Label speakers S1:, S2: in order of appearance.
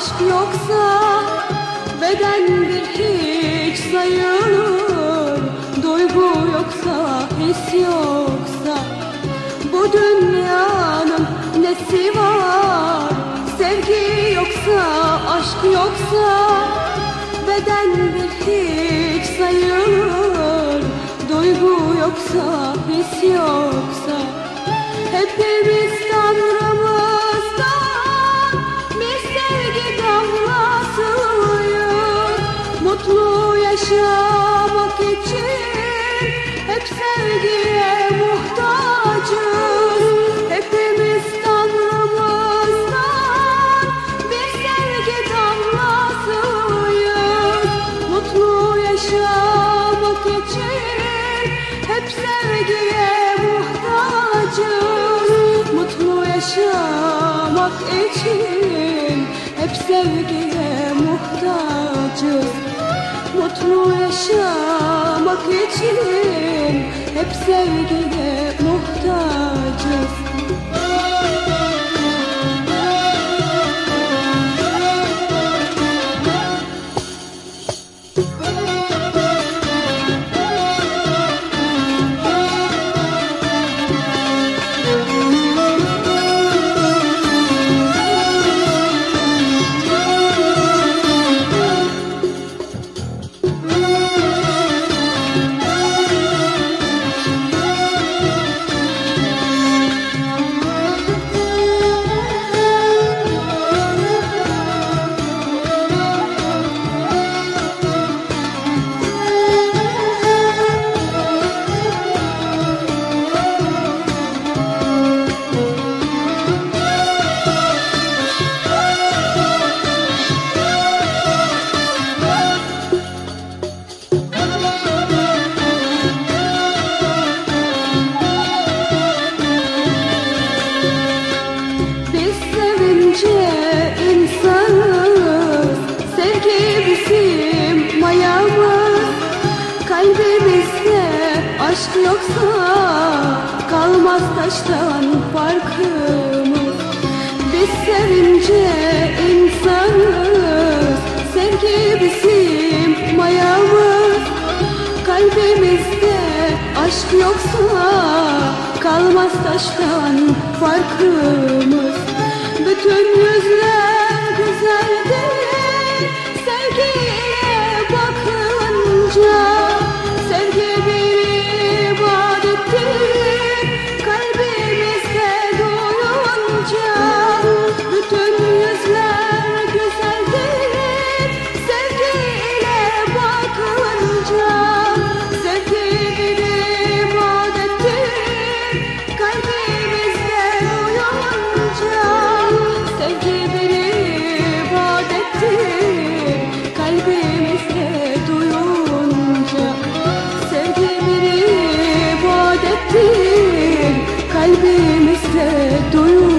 S1: aşk yoksa Beden bir hiç sayılır. Duygu yoksa his yoksa Bu dünyanın nesi var? Sevgi yoksa aşk yoksa Beden bir hiç sayılır. Duygu yoksa his yoksa Hepimiz Tanrımızdan yaşamak için Hep sevgiye muhtacız. Hepimiz Tanrımızdan Bir sevgi damlasıyız. Mutlu yaşamak için Hep sevgiye muhtacız. Mutlu yaşamak için Hep sevgiye muhtacız. Mutlu yaşamak için Hep sevgiye muhtacız yoksa Kalmaz taştan farkımız Biz sevince insanız Sevgi bizim mayamız. Kalbimizde aşk yoksa Kalmaz taştan farkımız Kalbimizde duyunca